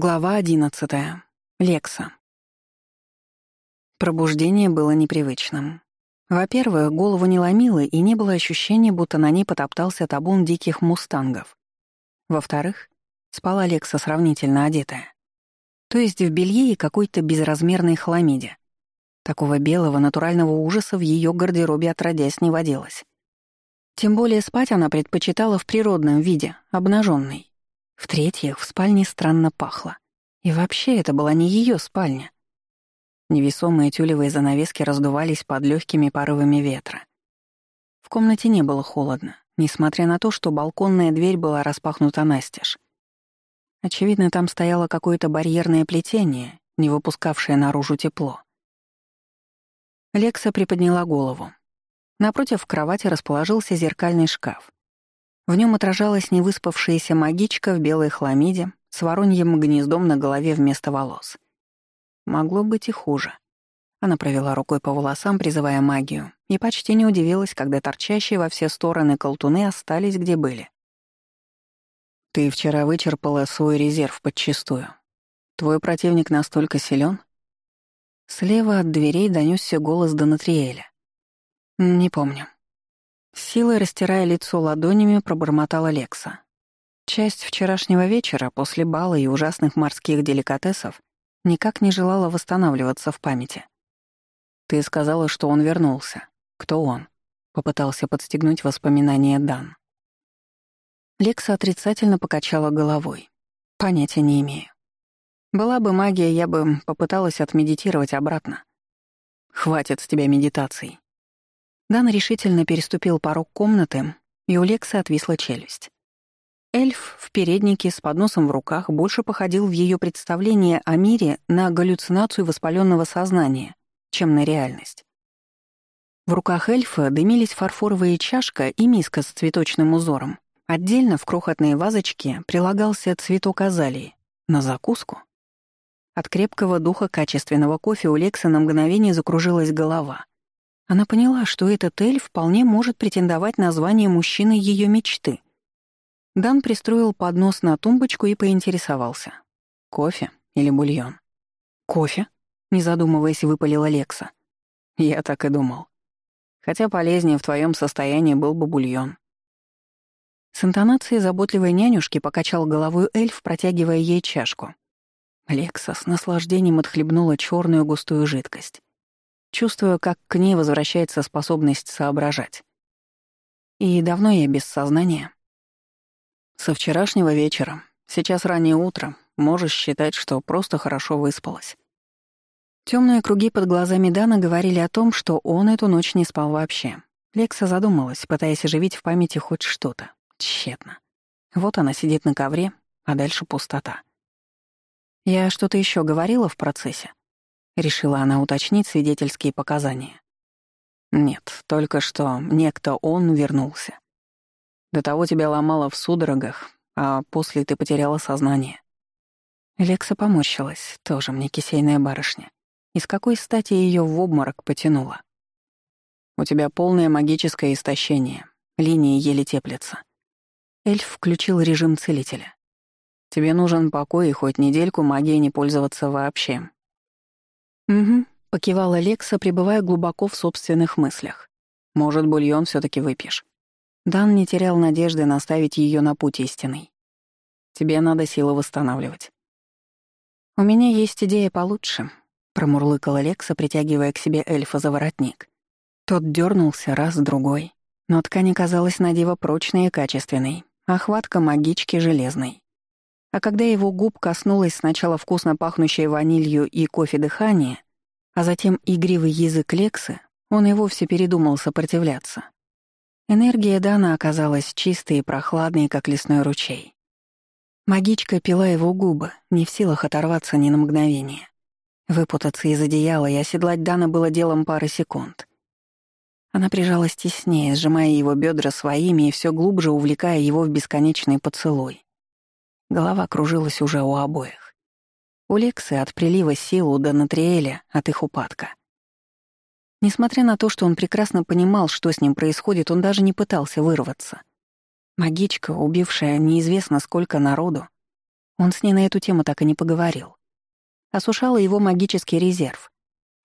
Глава одиннадцатая. Лекса. Пробуждение было непривычным. Во-первых, голову не ломило и не было ощущения, будто на ней потоптался табун диких мустангов. Во-вторых, спала Лекса сравнительно одетая. То есть в белье и какой-то безразмерной хламиде. Такого белого натурального ужаса в ее гардеробе отродясь не водилось. Тем более спать она предпочитала в природном виде, обнаженной. В-третьих, в спальне странно пахло. И вообще это была не ее спальня. Невесомые тюлевые занавески раздувались под легкими порывами ветра. В комнате не было холодно, несмотря на то, что балконная дверь была распахнута настежь. Очевидно, там стояло какое-то барьерное плетение, не выпускавшее наружу тепло. Лекса приподняла голову. Напротив кровати расположился зеркальный шкаф. В нем отражалась невыспавшаяся магичка в белой хламиде с вороньим гнездом на голове вместо волос. Могло быть и хуже. Она провела рукой по волосам, призывая магию, и почти не удивилась, когда торчащие во все стороны колтуны остались где были. «Ты вчера вычерпала свой резерв подчистую. Твой противник настолько силен? Слева от дверей донесся голос Донатриэля. «Не помню», силой растирая лицо ладонями, пробормотала Лекса. Часть вчерашнего вечера после бала и ужасных морских деликатесов никак не желала восстанавливаться в памяти. «Ты сказала, что он вернулся. Кто он?» — попытался подстегнуть воспоминания Дан. Лекса отрицательно покачала головой. «Понятия не имею. Была бы магия, я бы попыталась отмедитировать обратно. Хватит с тебя медитаций. Дан решительно переступил порог комнаты, и у Лексы отвисла челюсть. Эльф в переднике с подносом в руках больше походил в ее представлении о мире на галлюцинацию воспаленного сознания, чем на реальность. В руках эльфа дымились фарфоровые чашка и миска с цветочным узором. Отдельно в крохотные вазочке прилагался цветок азалии. На закуску. От крепкого духа качественного кофе у Лекса на мгновение закружилась голова. Она поняла, что этот эльф вполне может претендовать на звание мужчины ее мечты. Дан пристроил поднос на тумбочку и поинтересовался. «Кофе или бульон?» «Кофе?» — не задумываясь, выпалила Лекса. «Я так и думал. Хотя полезнее в твоем состоянии был бы бульон». С интонацией заботливой нянюшки покачал головой эльф, протягивая ей чашку. Лекса с наслаждением отхлебнула черную густую жидкость чувствуя, как к ней возвращается способность соображать. И давно я без сознания. Со вчерашнего вечера, сейчас раннее утро, можешь считать, что просто хорошо выспалась. Темные круги под глазами Дана говорили о том, что он эту ночь не спал вообще. Лекса задумалась, пытаясь оживить в памяти хоть что-то. Тщетно. Вот она сидит на ковре, а дальше пустота. Я что-то еще говорила в процессе? Решила она уточнить свидетельские показания. Нет, только что некто он вернулся. До того тебя ломало в судорогах, а после ты потеряла сознание. Лекса поморщилась, тоже мне кисейная барышня. И с какой стати ее в обморок потянуло? У тебя полное магическое истощение, линии еле теплятся. Эльф включил режим целителя. Тебе нужен покой и хоть недельку магией не пользоваться вообще. «Угу», — покивала Лекса, пребывая глубоко в собственных мыслях. «Может, бульон все таки выпьешь?» Дан не терял надежды наставить ее на путь истинный. «Тебе надо силы восстанавливать». «У меня есть идея получше», — промурлыкала Лекса, притягивая к себе эльфа за воротник. Тот дернулся раз, другой. Но ткань оказалась на диво прочной и качественной, а хватка магички железной. А когда его губ коснулось сначала вкусно пахнущей ванилью и кофе дыхания, а затем игривый язык Лексы, он и вовсе передумал сопротивляться. Энергия Дана оказалась чистой и прохладной, как лесной ручей. Магичка пила его губы, не в силах оторваться ни на мгновение. Выпутаться из одеяла и оседлать Дана было делом пары секунд. Она прижалась теснее, сжимая его бедра своими и все глубже увлекая его в бесконечный поцелуй. Голова кружилась уже у обоих. У Лексы от прилива сил, у Донатриэля от их упадка. Несмотря на то, что он прекрасно понимал, что с ним происходит, он даже не пытался вырваться. Магичка, убившая неизвестно сколько народу, Он с ней на эту тему так и не поговорил. Осушала его магический резерв,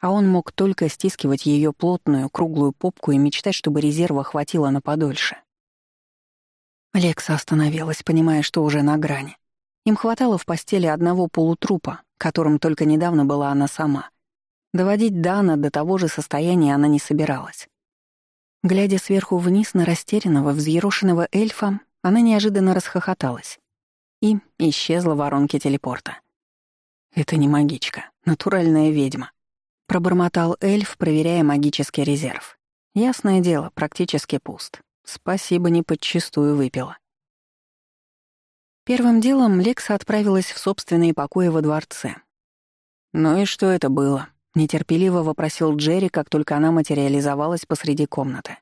а он мог только стискивать ее плотную, круглую попку и мечтать, чтобы резерва хватило на подольше. Лекса остановилась, понимая, что уже на грани. Им хватало в постели одного полутрупа, которым только недавно была она сама. Доводить Дана до того же состояния она не собиралась. Глядя сверху вниз на растерянного, взъерошенного эльфа, она неожиданно расхохоталась и исчезла в воронке телепорта. «Это не магичка, натуральная ведьма», — пробормотал эльф, проверяя магический резерв. «Ясное дело, практически пуст. Спасибо, не подчистую выпила». Первым делом Лекса отправилась в собственные покои во дворце. «Ну и что это было?» — нетерпеливо вопросил Джерри, как только она материализовалась посреди комнаты.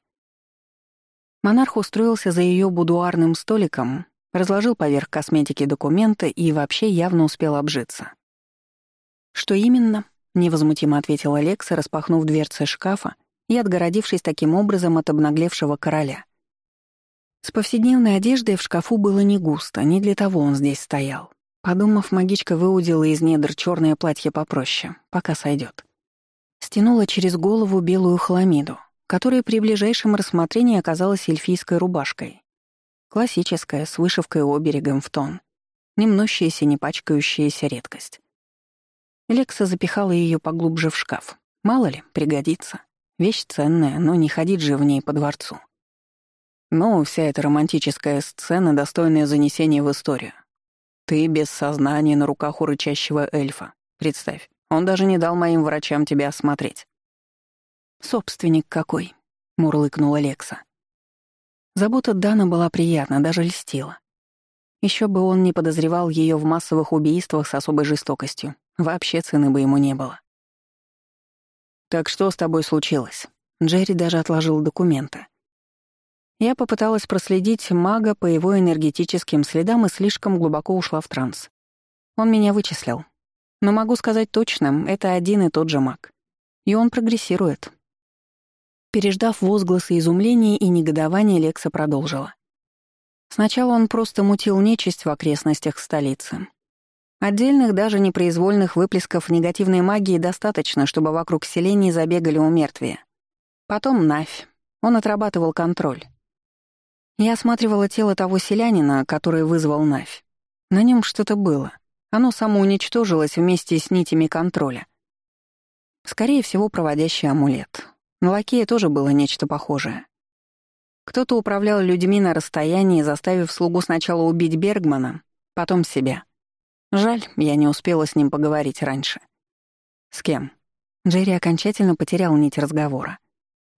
Монарх устроился за ее будуарным столиком, разложил поверх косметики документы и вообще явно успел обжиться. «Что именно?» — невозмутимо ответила Лекса, распахнув дверцы шкафа и отгородившись таким образом от обнаглевшего короля. С повседневной одеждой в шкафу было не густо, не для того он здесь стоял. Подумав, магичка выудила из недр черное платье попроще, пока сойдет. Стянула через голову белую хламиду, которая при ближайшем рассмотрении оказалась эльфийской рубашкой. Классическая, с вышивкой оберегом в тон. Не мнущаяся, не пачкающаяся редкость. Лекса запихала ее поглубже в шкаф. Мало ли, пригодится. Вещь ценная, но не ходить же в ней по дворцу. Но вся эта романтическая сцена, достойная занесения в историю. Ты без сознания на руках у рычащего эльфа. Представь, он даже не дал моим врачам тебя осмотреть. «Собственник какой», — мурлыкнула Лекса. Забота Дана была приятна, даже льстила. Еще бы он не подозревал ее в массовых убийствах с особой жестокостью. Вообще цены бы ему не было. «Так что с тобой случилось?» Джерри даже отложил документы. Я попыталась проследить мага по его энергетическим следам и слишком глубоко ушла в транс. Он меня вычислил. Но могу сказать точно, это один и тот же маг. И он прогрессирует. Переждав возгласы изумления и негодования, Лекса продолжила. Сначала он просто мутил нечисть в окрестностях столицы. Отдельных даже непроизвольных выплесков негативной магии достаточно, чтобы вокруг селений забегали у мертвия. Потом Навь. Он отрабатывал контроль. Я осматривала тело того селянина, который вызвал Навь. На нем что-то было. Оно самоуничтожилось вместе с нитями контроля. Скорее всего, проводящий амулет. На лакея тоже было нечто похожее. Кто-то управлял людьми на расстоянии, заставив слугу сначала убить Бергмана, потом себя. Жаль, я не успела с ним поговорить раньше. С кем? Джерри окончательно потерял нить разговора.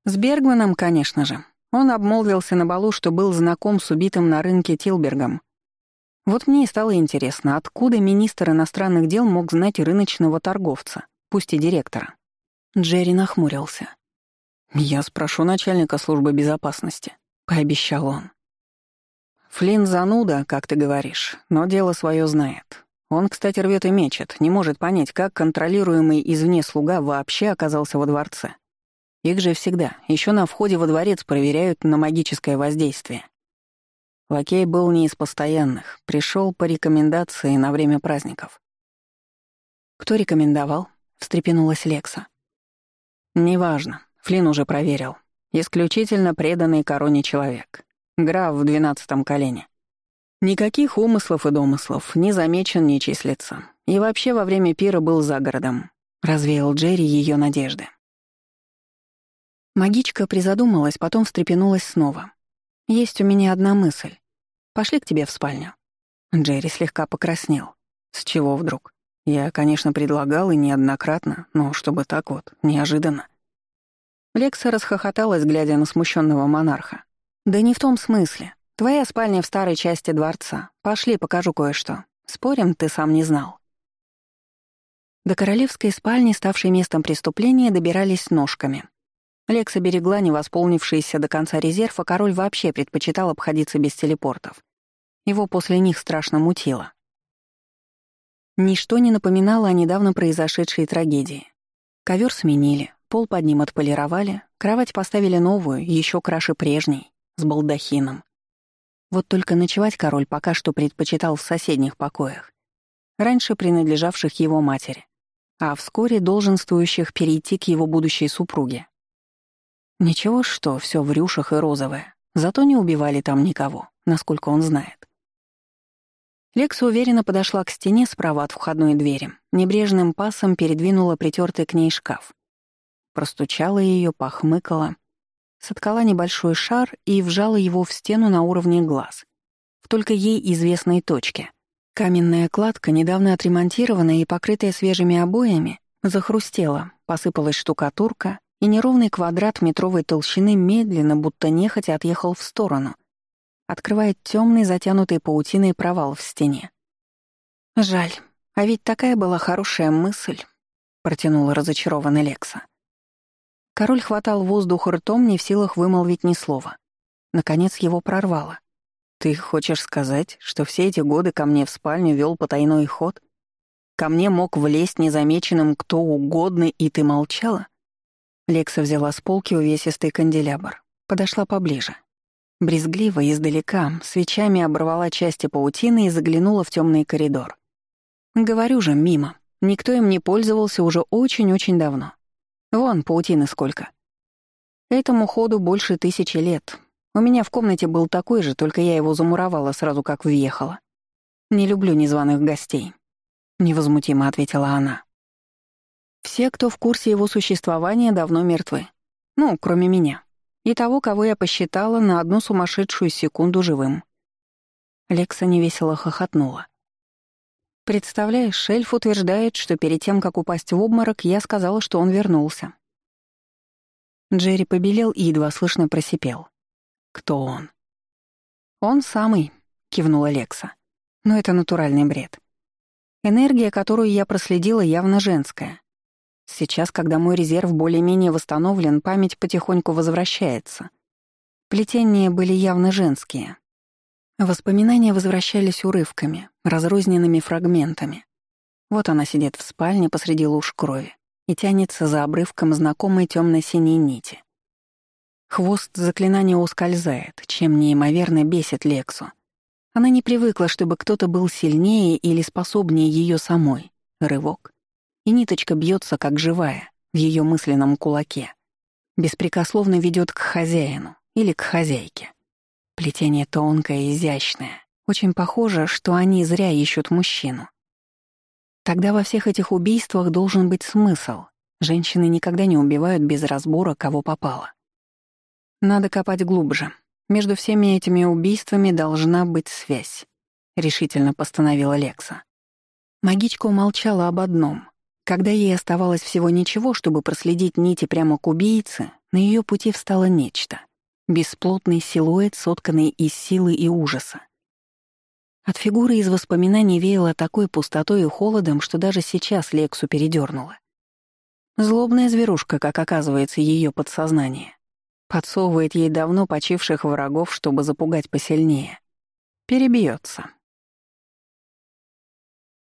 С Бергманом, конечно же. Он обмолвился на балу, что был знаком с убитым на рынке Тилбергом. Вот мне и стало интересно, откуда министр иностранных дел мог знать рыночного торговца, пусть и директора. Джерри нахмурился. «Я спрошу начальника службы безопасности», — пообещал он. Флинн зануда, как ты говоришь, но дело свое знает. Он, кстати, рвет и мечет, не может понять, как контролируемый извне слуга вообще оказался во дворце. Их же всегда, еще на входе во дворец проверяют на магическое воздействие. Лакей был не из постоянных, пришел по рекомендации на время праздников. «Кто рекомендовал?» — встрепенулась Лекса. «Неважно, Флин уже проверил. Исключительно преданный короне человек. Граф в двенадцатом колене. Никаких умыслов и домыслов, не замечен, не числится. И вообще во время пира был за городом. Развеял Джерри ее надежды. Магичка призадумалась, потом встрепенулась снова. «Есть у меня одна мысль. Пошли к тебе в спальню». Джерри слегка покраснел. «С чего вдруг? Я, конечно, предлагал и неоднократно, но чтобы так вот, неожиданно». Лекса расхохоталась, глядя на смущенного монарха. «Да не в том смысле. Твоя спальня в старой части дворца. Пошли, покажу кое-что. Спорим, ты сам не знал». До королевской спальни, ставшей местом преступления, добирались ножками. Лекса берегла невосполнившийся до конца резерв, а король вообще предпочитал обходиться без телепортов. Его после них страшно мутило. Ничто не напоминало о недавно произошедшей трагедии. Ковер сменили, пол под ним отполировали, кровать поставили новую, еще краше прежней, с балдахином. Вот только ночевать король пока что предпочитал в соседних покоях, раньше принадлежавших его матери, а вскоре долженствующих перейти к его будущей супруге. Ничего, что все в рюшах и розовое, зато не убивали там никого, насколько он знает. Лекса уверенно подошла к стене справа от входной двери, небрежным пасом передвинула притертый к ней шкаф. Простучала ее, похмыкала, соткала небольшой шар и вжала его в стену на уровне глаз, в только ей известной точке. Каменная кладка, недавно отремонтированная и покрытая свежими обоями, захрустела, посыпалась штукатурка, и неровный квадрат метровой толщины медленно, будто нехотя отъехал в сторону, открывая темный, затянутый паутиной провал в стене. «Жаль, а ведь такая была хорошая мысль», — протянула разочарованно Лекса. Король хватал воздух ртом, не в силах вымолвить ни слова. Наконец его прорвало. «Ты хочешь сказать, что все эти годы ко мне в спальню вел потайной ход? Ко мне мог влезть незамеченным кто угодно, и ты молчала?» Лекса взяла с полки увесистый канделябр. Подошла поближе. Брезгливо, издалека, свечами оборвала части паутины и заглянула в темный коридор. Говорю же, мимо. Никто им не пользовался уже очень-очень давно. Вон, паутины сколько. Этому ходу больше тысячи лет. У меня в комнате был такой же, только я его замуровала сразу, как въехала. Не люблю незваных гостей. Невозмутимо ответила она. Все, кто в курсе его существования, давно мертвы. Ну, кроме меня. И того, кого я посчитала на одну сумасшедшую секунду живым. Лекса невесело хохотнула. «Представляешь, шельф утверждает, что перед тем, как упасть в обморок, я сказала, что он вернулся». Джерри побелел и едва слышно просипел. «Кто он?» «Он самый», — кивнула Лекса. «Но это натуральный бред. Энергия, которую я проследила, явно женская. Сейчас, когда мой резерв более-менее восстановлен, память потихоньку возвращается. Плетения были явно женские. Воспоминания возвращались урывками, разрозненными фрагментами. Вот она сидит в спальне посреди луж крови и тянется за обрывком знакомой темно-синей нити. Хвост заклинания ускользает, чем неимоверно бесит Лексу. Она не привыкла, чтобы кто-то был сильнее или способнее ее самой. Рывок, и ниточка бьется как живая в ее мысленном кулаке. Беспрекословно ведет к хозяину или к хозяйке. Плетение тонкое и изящное. Очень похоже, что они зря ищут мужчину. Тогда во всех этих убийствах должен быть смысл. Женщины никогда не убивают без разбора, кого попало. Надо копать глубже. Между всеми этими убийствами должна быть связь, решительно постановила Лекса. Магичка умолчала об одном. Когда ей оставалось всего ничего, чтобы проследить нити прямо к убийце, на ее пути встало нечто. Бесплотный силуэт, сотканный из силы и ужаса. От фигуры из воспоминаний веяло такой пустотой и холодом, что даже сейчас Лексу передернуло. Злобная зверушка, как оказывается, ее подсознание. Подсовывает ей давно почивших врагов, чтобы запугать посильнее. Перебьется.